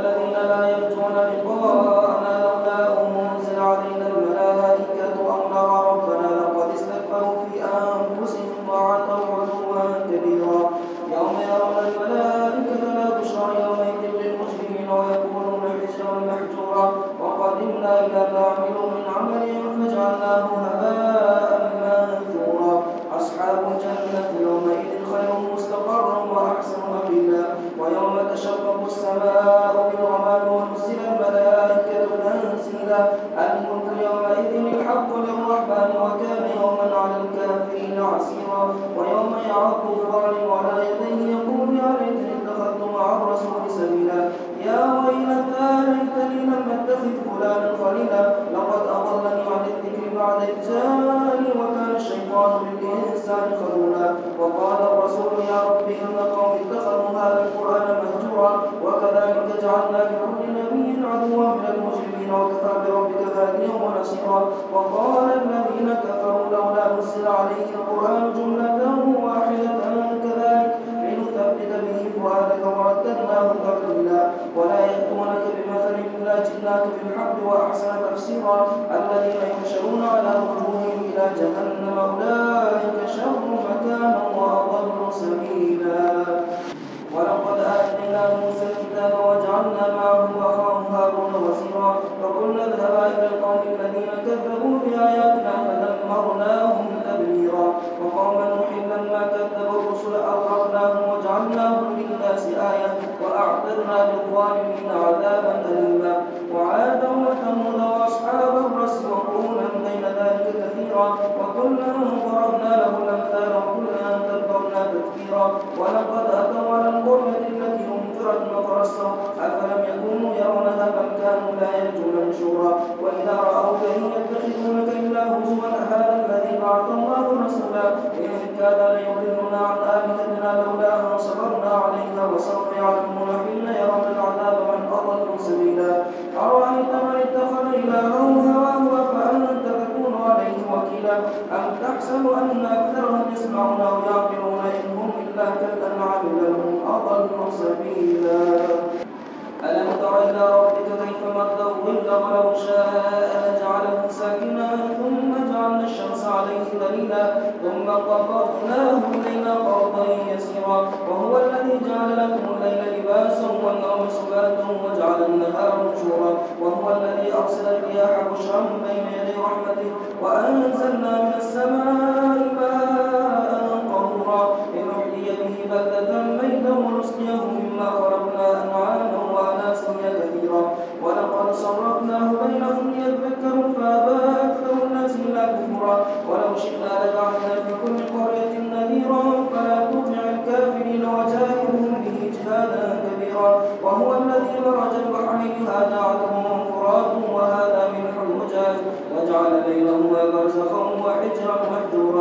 الذين لا يرجون لقاءنا الشيطان للإنسان خذولا وقال الرسول يا رب إن قوم اتخذوا هذا القرآن مهجورا وكذلك جعلنا أضل سبيلا. ألم تر إلى ربك كيف مد الظل ولو شاء لجعله ساكنا ثم جعلنا الشمس عليه دليلا ثم قبضناه الليل قبضا يسيرا. وهو الذي جعل لكم الليل لباسا والنوم سباتا وجعل النهار نشورا. وهو الذي أرسل الرياح بشرا بين يدي رحمته وأنزلنا من السماء ماء طهورا. لنحيي به بلدة ونسقيه مما خلقنا أنعاما وأناسا كثيرا. ولقد صرفناه بينهم ليذكروا فأبى أكثر الناس إلا كفورا. ولو شئنا لجعلنا في كل قرية نذيرا. فلا تطع الكافرين وجاهدهم به جهادا كبيرا. وهو الذي مرج البحرين هذا عذب فرات. وهذا ملح أجاج وجعل بينهما برزخا وحجرا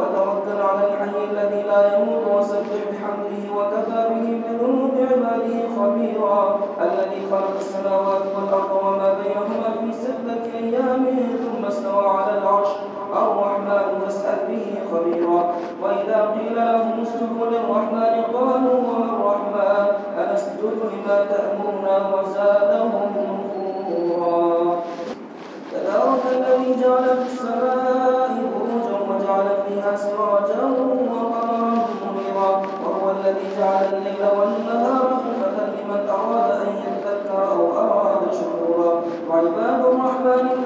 وتوكل على الحي الذي لا يموت وسبح بحمده وكفى به بذنوب عباده خبيرا الذي خلق السماوات والأرض وما بينهما في ستة أيام ثم استوى على العرش. الرحمن فاسأل به خبيرا. وإذا قيل لهم اسجدوا للرحمن قالوا وما الرحمن؟ أنسجد لما تأمرنا وزادهم نفورا. تبارك الذي جعل في السماء فيها سراجا وقمرا منيرا وهو الذي جعل الليل والنهار خلفة لمن أراد أن يذكر أو أراد شكورا. وعباد الرحمن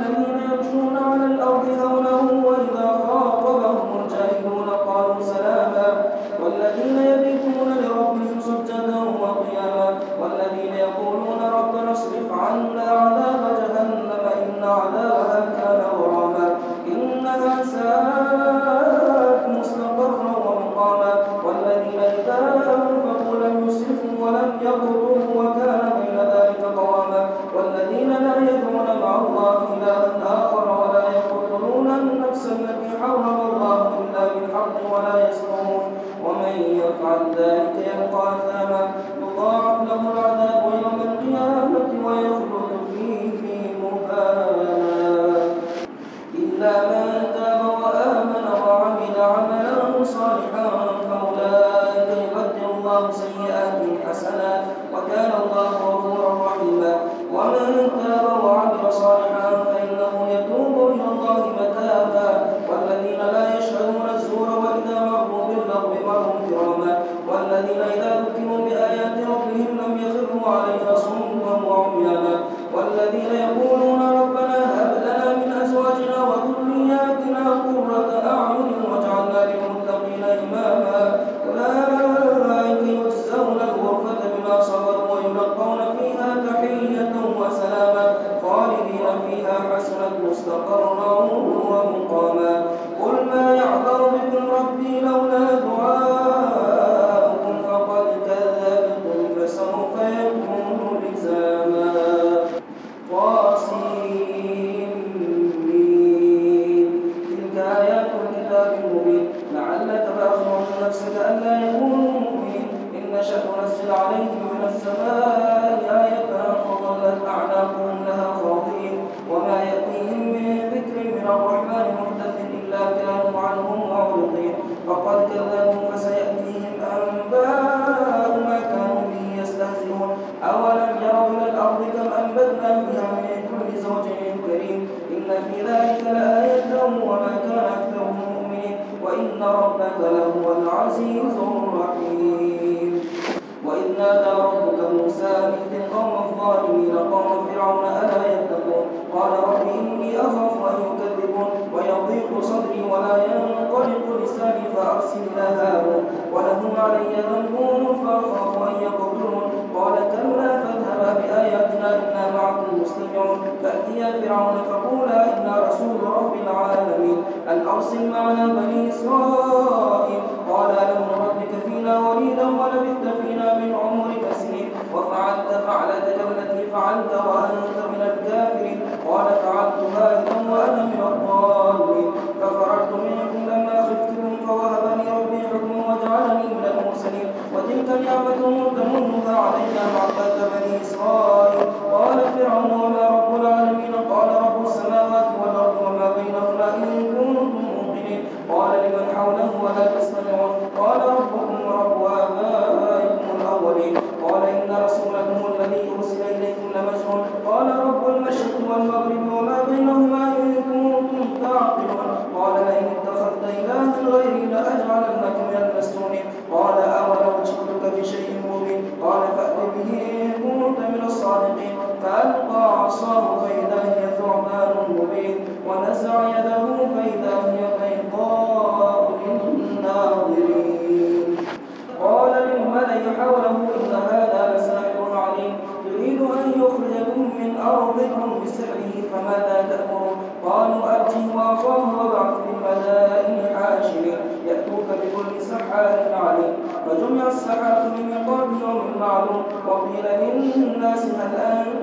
وقد كذبوا فسيأتيهم أنباء ما كانوا به يستهزئون. أولم يروا إلى الأرض كم أنبتنا بها من كل زوج كريم. إن في ذلك لآية وما كان أكثرهم مؤمنين. وإن ربك لهو العزيز الرحيم. فعصاه فإذا هي ثعبان مبين ونزع يده فإذا هي بيضاء للناظرين. قال للملك حوله إن هذا لساحر عليم. يريد أن يخرجكم من أرضكم بسحره فماذا تأمرون؟ قالوا أرجه وأخاه وابعث بالمدائن حاشرين يأتوك بكل سحار عليم. فجمع السحرة من يوم معلوم. وقيل للناس هل أنتم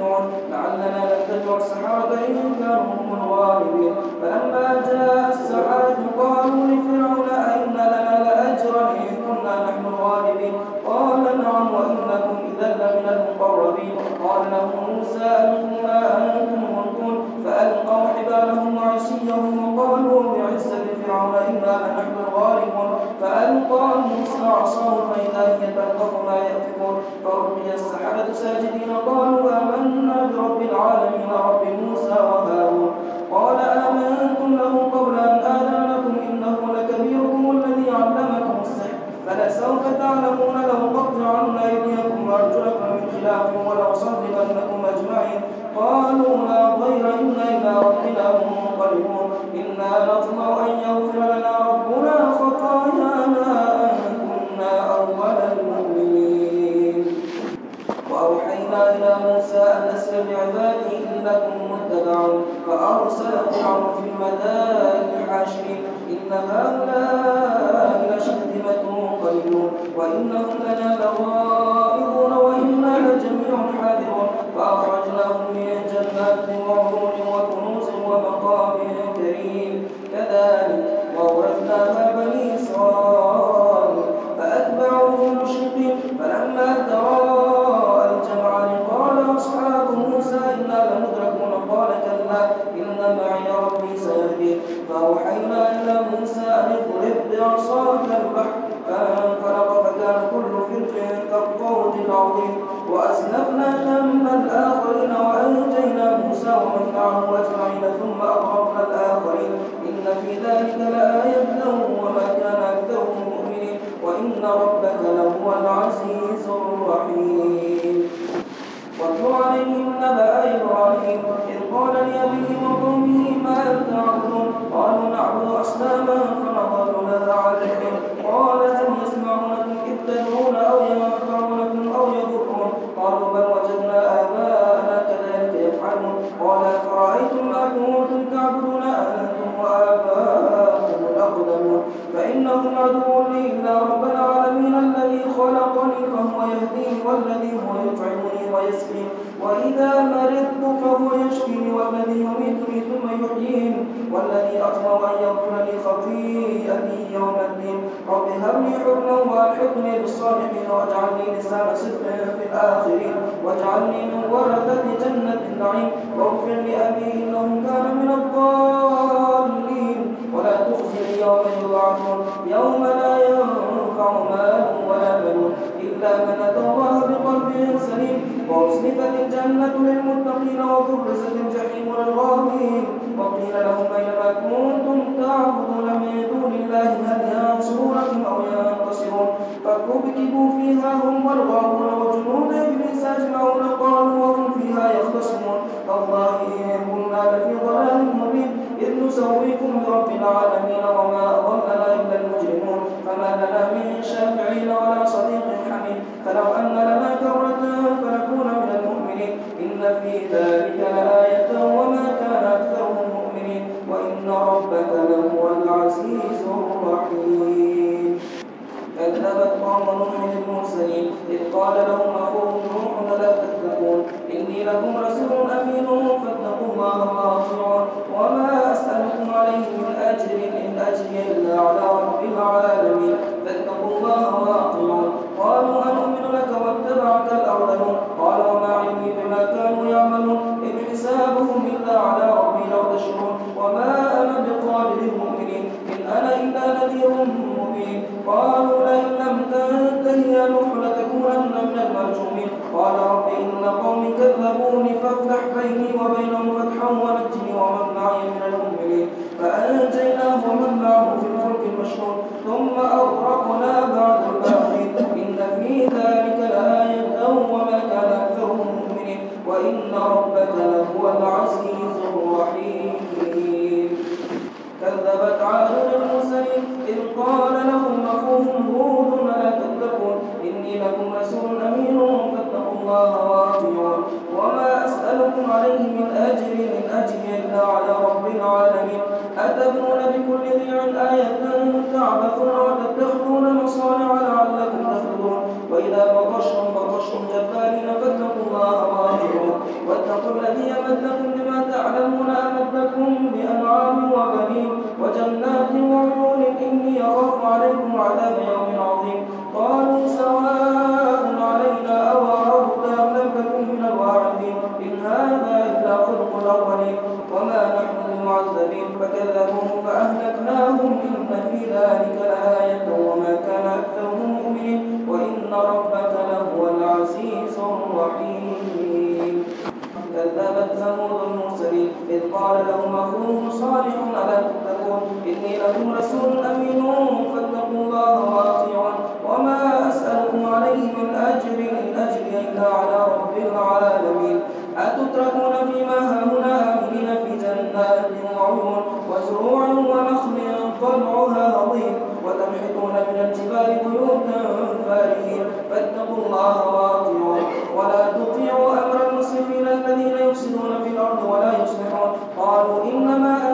يؤمنون لعلنا نتبع السحرة إن كانوا هم الغالبين. فلما جاء السحرة قالوا لفرعون أئن لنا لأجرا إن كنا نحن الغالبين. قال نعم وإنكم إذا لمن المقربين. قال لهم موسى ألقوا ما أنتم ملقون. فألقوا حبالهم وعشيهم وقالوا بعزة فرعون إنا لنحن الغالبون. فألقى موسى عصاه فإذا هي تلقف ما يأفكون فألقي السحرة ساجدين قالوا آمنا برب العالمين رب موسى وهارون. قال آمنتم له قبل أن آذن لكم إنه لكبيركم الذي علمكم السحر. فلسوف تعلمون لو قطعن أيديكم وأرجلكم من خلاف ولأصدقنكم أجمعين. قالوا لا ضير إنا إلى ربنا منقلبون. إنا نطمع أن يغفر وكذلك الرحيم واتل عليهم نبأ إبراهيم إذ قال قالوا نعبد أصناما فنظل لها عاكفين قال الجنة للمتقين الجحيم وقيل لهم كنتم من دون الله هل أو ينتصرون؟ فكبكبوا فيها هم والغاوون وجنود إبليس أجمعون قالوا وهم فيها يختصمون تالله إن كنا لفي ضلال مبين. إذ نسويكم برب العالمين وما أضلنا إلا المجرمون. فما لنا من شافعين ولا صديق حميد. فلو أن لنا كرة فنكون من المؤمنين. إن في ذلك لآية وما كان أكثرهم مؤمنين. وإن ربك لهو العزيز الرحيم. كذبت قوم نوح المرسلين إذ قال لهم أخوهم نوح لكم رسول أمين فاتقوا الله وأطيعون وما بمعذبين فكذبوه فأهلكناهم إن في ذلك لآية وما كان أكثرهم مؤمنين. وإن ربك لهو العزيز الرحيم. كذبت ثمود المرسلين إذ قال لهم أخوهم صالح ألا تتقون؟ إني لكم رسول أمين فاتقوا الله وأطيعون. وما أسألكم عليه من أجر إن أجري إلا على رب العالمين. أتتركون فيما هاهنا جنات وزروع ونخل طلعها هضيم وتنحتون من الجبال بيوتا فارهين. فاتقوا الله وأطيعون. ولا تطيعوا أمر المسرفين الذين يفسدون في الأرض ولا يصلحون. قالوا إنما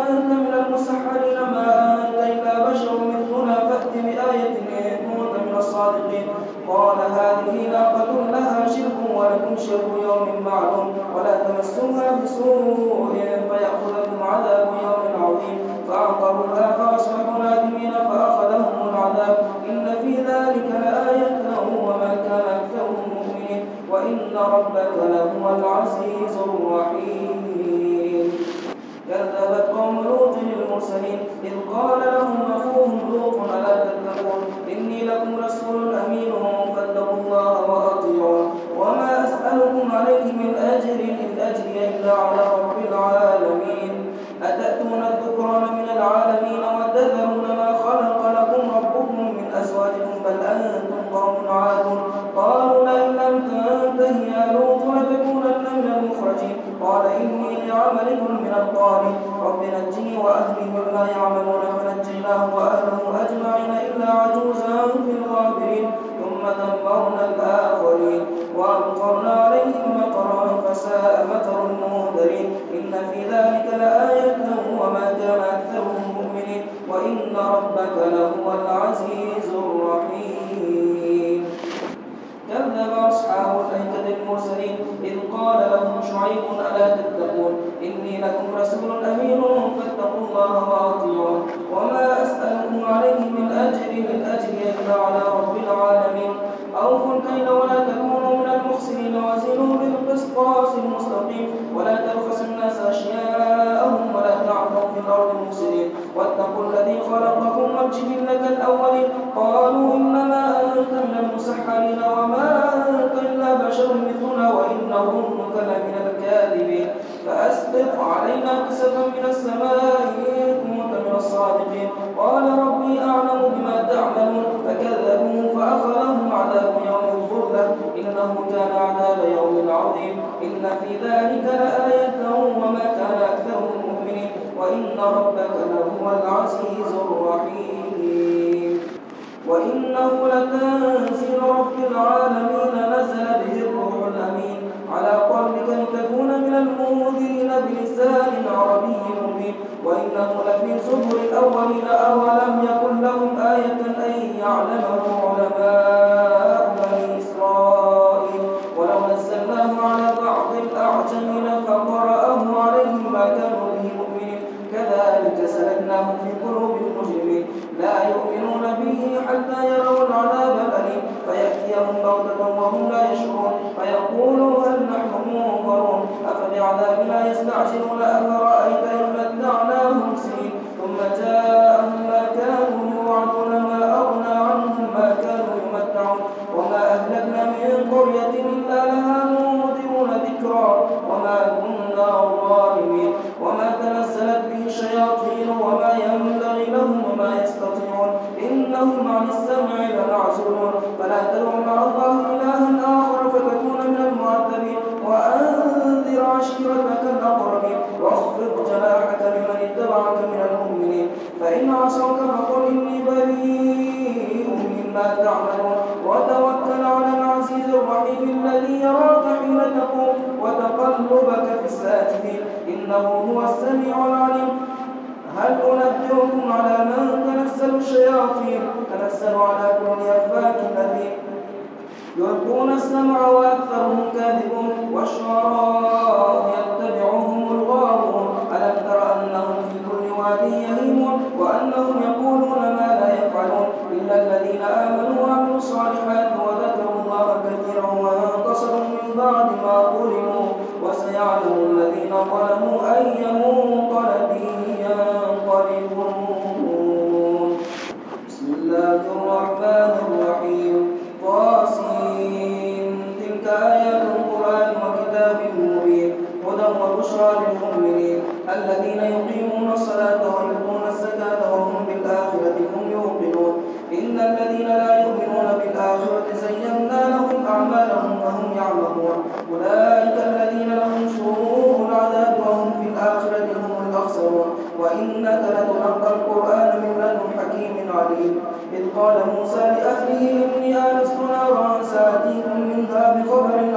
الظالمين ولا تكونوا من المخسرين وزنوا بالقسطاس المستقيم. ولا تبخسوا الناس أشياءهم ولا تعثوا في الأرض مفسدين واتقوا الذي خلقكم والجبلة الأولين. قالوا إنما أنت من المسحرين وما أنت إلا بشر مثلنا وإنهم لمن الكاذبين. فأسبق علينا كسفا من السماء من الصادقين. قال ربي أعلم بما تعملون. فكذبوه فأخذهم عذاب يوم الظلة إنه كان عذاب يوم عظيم. إن في ذلك لآية وما كان أكثرهم مؤمنين وإن ربك لهو العزيز الرحيم. وإنه لتنزل رب العالمين نزل به الروح الأمين. على قلبك لتكون من الأولين أو ينبغي لهم وما يستطيعون. إنهم عن السبيل يلقون السمع وأكثرهم كاذبون والشعراء يتبعهم الغارون ألم تر أنهم في كل واد يهيمون؟ وأنهم يقولون ما لا يفعلون. إلا الذين آمنوا وعملوا الصالحات وذكروا الله كثيرا وانتصروا من بعد ما ظلموا. وسيعلم الذين ظلموا أن يموتوا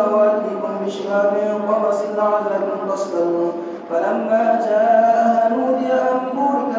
فواتيكم بشهاب قبس لعلكم تصبرون فلما جاءها نودي أن بورك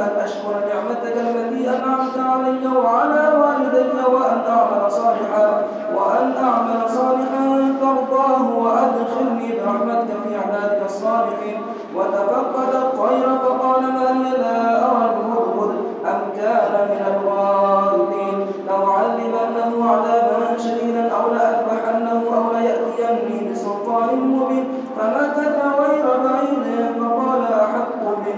أن أشكر نعمتك التي أنعمت علي وعلى والدي وأن أعمل صالحا وأن أعمل صالحا ترضاه وأدخلني برحمتك في عبادك الصالحين. وتفقد الطير فقال ما لي لا أرى الهدهد أم كان من الغائبين. لأعذبنه عذابا شديدا أو لأذبحنه أو ليأتيني بسلطان مبين. فمكث غير بعيد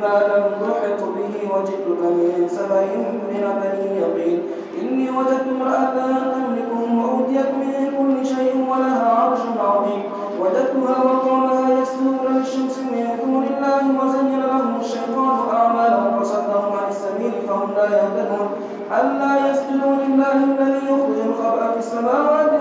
بما لم تحط به وجئتك من سبأ بنبأ يقين. إني وجدت امرأة تملكهم وأوتيت من كل شيء ولها عرش عظيم. وجدتها وقومها يسجدون للشمس من دون الله وزين لهم الشيطان أعمالهم وصدهم عن السبيل فهم لا يهتدون. ألا يسجدوا لله الذي يخرج الخبأ في السماوات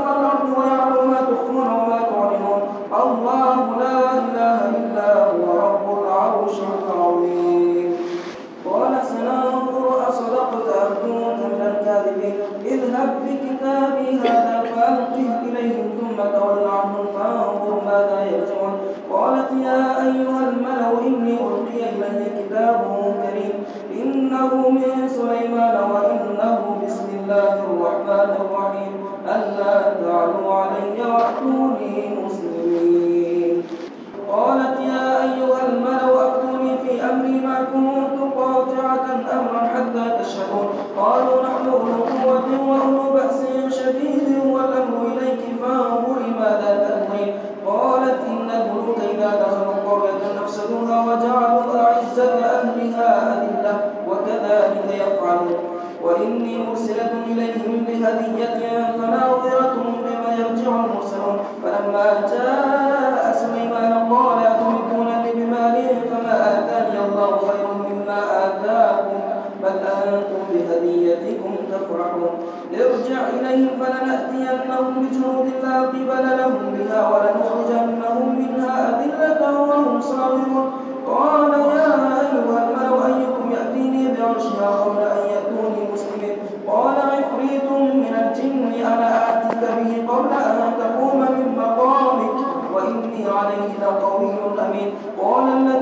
فلنأتينهم بجنود لا قبل لهم بها ولنخرجنهم منها أذلة وهم صاغرون. قال يا أيها الملأ أيكم يأتيني بعرشها قبل أن يأتوني مسلمين؟ قال عفريت من الجن أنا آتيك به قبل أن تقوم من مقامك وإني عليه لقوي أمين. قال الذي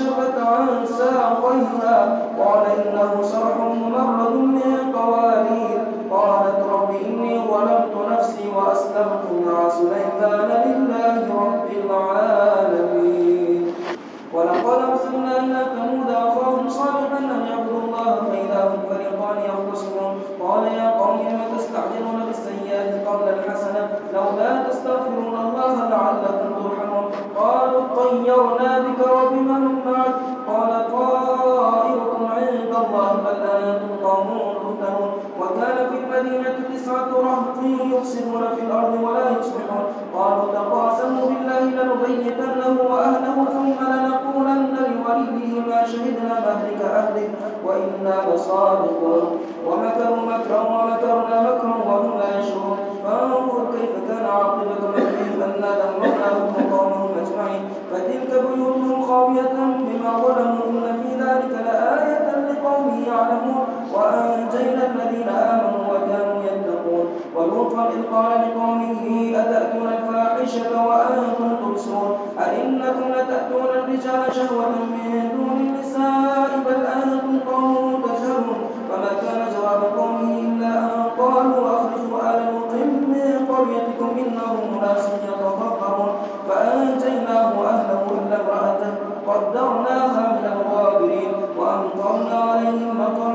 وكشفت عن ساقيها قال إنه صرح ممرد من قوارير. قالت رب إني ظلمت نفسي وأسلمت مع سليمان لله رب العالمين. ولقد أرسلنا إلى ثمود أخاهم صالحا أن يعبدوا الله فإذا هم فريقان يختصمون قال يا قوم لم تستعجلون بالسيئات قبل الحسنة لولا تستغفرون الله لعلكم قالوا طيرنا بك وبمن معك. قال طائركم عند الله بل أنتم قوم تفتنون وكان في المدينة تسعة رهط يفسدون في الأرض ولا يصلحون قالوا تقاسموا بالله لنبيتنه وأهله ثم لنقولن لوليه ما شهدنا مهلك أهله. وإنا لصادقون. ومكروا مكرا ومكرنا مكرا وهم لا خاوية بما ظلموا إن في ذلك لآية لقوم يعلمون. وأنجينا الذين آمنوا وكانوا يتقون. ولوطا إذ قال لقومه أتأتون الفاحشة وأنتم تبصرون؟ أئنكم لتأتون الرجال شهوة من دون النساء بل أنتم قوم تجهلون. فما كان جواب قومه إلا أن قالوا أخرجوا آل لوط من قريتكم إنهم أناس قدرناها من الغابرين وأمطرنا عليهم مطرا